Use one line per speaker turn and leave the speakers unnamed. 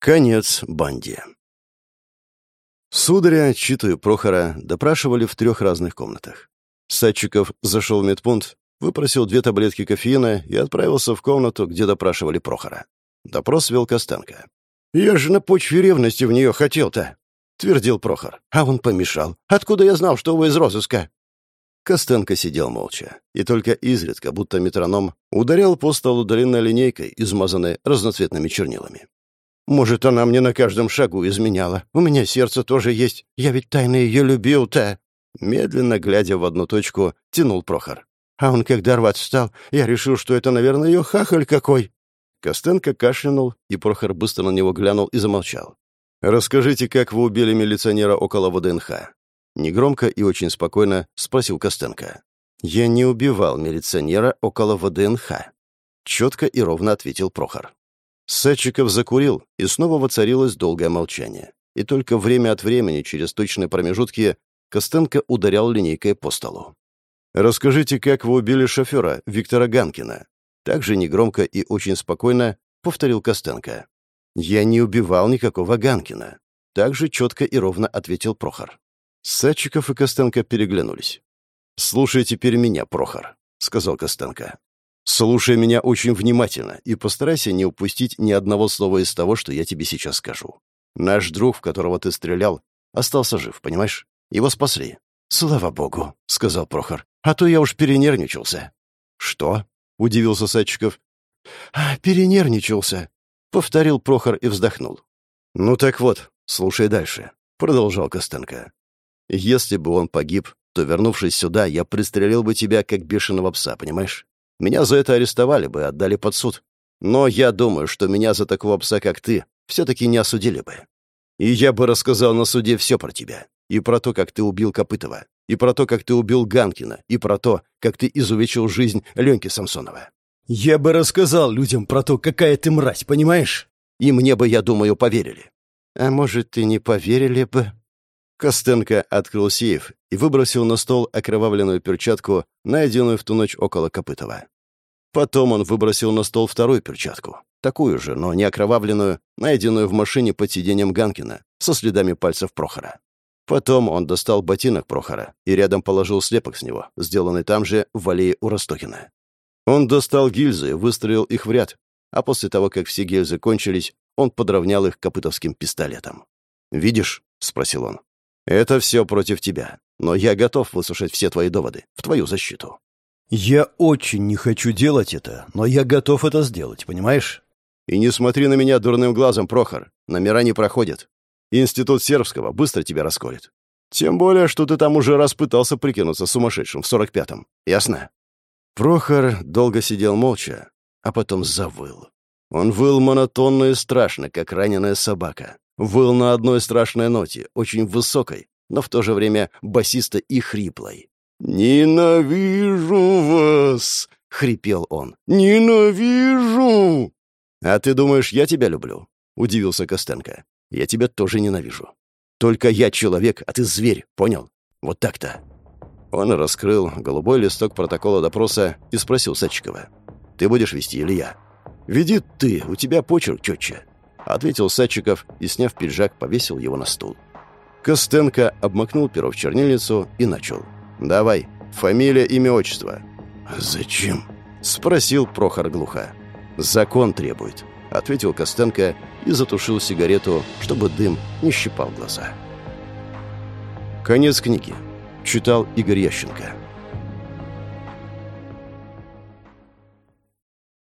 Конец банде. Сударя, Читу и Прохора допрашивали в трех разных комнатах. Садчиков зашел в медпункт, выпросил две таблетки кофеина и отправился в комнату, где допрашивали Прохора. Допрос вел Костенко. «Я же на почве ревности в нее хотел-то», — твердил Прохор. «А он помешал. Откуда я знал, что вы из розыска?» Костенко сидел молча, и только изредка, будто метроном, ударял по столу длинной линейкой, измазанной разноцветными чернилами. Может, она мне на каждом шагу изменяла. У меня сердце тоже есть. Я ведь тайно ее любил-то. Медленно, глядя в одну точку, тянул Прохор. А он, когда рвать стал, я решил, что это, наверное, ее хахаль какой. Костенко кашлянул, и Прохор быстро на него глянул и замолчал. «Расскажите, как вы убили милиционера около ВДНХ?» Негромко и очень спокойно спросил Костенко. «Я не убивал милиционера около ВДНХ», — четко и ровно ответил Прохор. Садчиков закурил, и снова воцарилось долгое молчание. И только время от времени, через точные промежутки, Костенко ударял линейкой по столу. «Расскажите, как вы убили шофера, Виктора Ганкина?» Также негромко и очень спокойно повторил Костенко. «Я не убивал никакого Ганкина», — также четко и ровно ответил Прохор. Садчиков и Костенко переглянулись. «Слушай теперь меня, Прохор», — сказал Костенко. Слушай меня очень внимательно и постарайся не упустить ни одного слова из того, что я тебе сейчас скажу. Наш друг, в которого ты стрелял, остался жив, понимаешь? Его спасли. Слава богу, сказал Прохор. А то я уж перенервничался. Что? удивился Садчиков. А, перенервничался, повторил Прохор и вздохнул. Ну так вот, слушай дальше, продолжал Костенко. Если бы он погиб, то, вернувшись сюда, я пристрелил бы тебя как бешеного пса, понимаешь? Меня за это арестовали бы, отдали под суд. Но я думаю, что меня за такого пса, как ты, все-таки не осудили бы. И я бы рассказал на суде все про тебя. И про то, как ты убил Копытова. И про то, как ты убил Ганкина. И про то, как ты изувечил жизнь Леньки Самсонова. Я бы рассказал людям про то, какая ты мразь, понимаешь? И мне бы, я думаю, поверили. А может, ты не поверили бы? Костенко открыл сейф и выбросил на стол окровавленную перчатку, найденную в ту ночь около Копытова. Потом он выбросил на стол вторую перчатку, такую же, но не окровавленную, найденную в машине под сиденьем Ганкина, со следами пальцев Прохора. Потом он достал ботинок Прохора и рядом положил слепок с него, сделанный там же, в аллее у Ростокина. Он достал гильзы и выстроил их в ряд, а после того, как все гильзы кончились, он подровнял их копытовским пистолетом. «Видишь?» — спросил он. «Это все против тебя, но я готов выслушать все твои доводы в твою защиту». «Я очень не хочу делать это, но я готов это сделать, понимаешь?» «И не смотри на меня дурным глазом, Прохор. Номера не проходят. Институт Сербского быстро тебя расколет. Тем более, что ты там уже раз пытался прикинуться сумасшедшим в сорок пятом. Ясно?» Прохор долго сидел молча, а потом завыл. Он выл монотонно и страшно, как раненая собака. Выл на одной страшной ноте, очень высокой, но в то же время басисто и хриплой. «Ненавижу вас!» — хрипел он. «Ненавижу!» «А ты думаешь, я тебя люблю?» — удивился Костенко. «Я тебя тоже ненавижу. Только я человек, а ты зверь, понял? Вот так-то». Он раскрыл голубой листок протокола допроса и спросил Садчикова. «Ты будешь вести или я?» «Веди ты, у тебя почерк четче ответил Садчиков и, сняв пиджак, повесил его на стул. Костенко обмакнул перо в чернильницу и начал. «Давай, фамилия, имя, отчество». «Зачем?» — спросил Прохор глухо. «Закон требует», — ответил Костенко и затушил сигарету, чтобы дым не щипал глаза. Конец книги. Читал Игорь Ященко.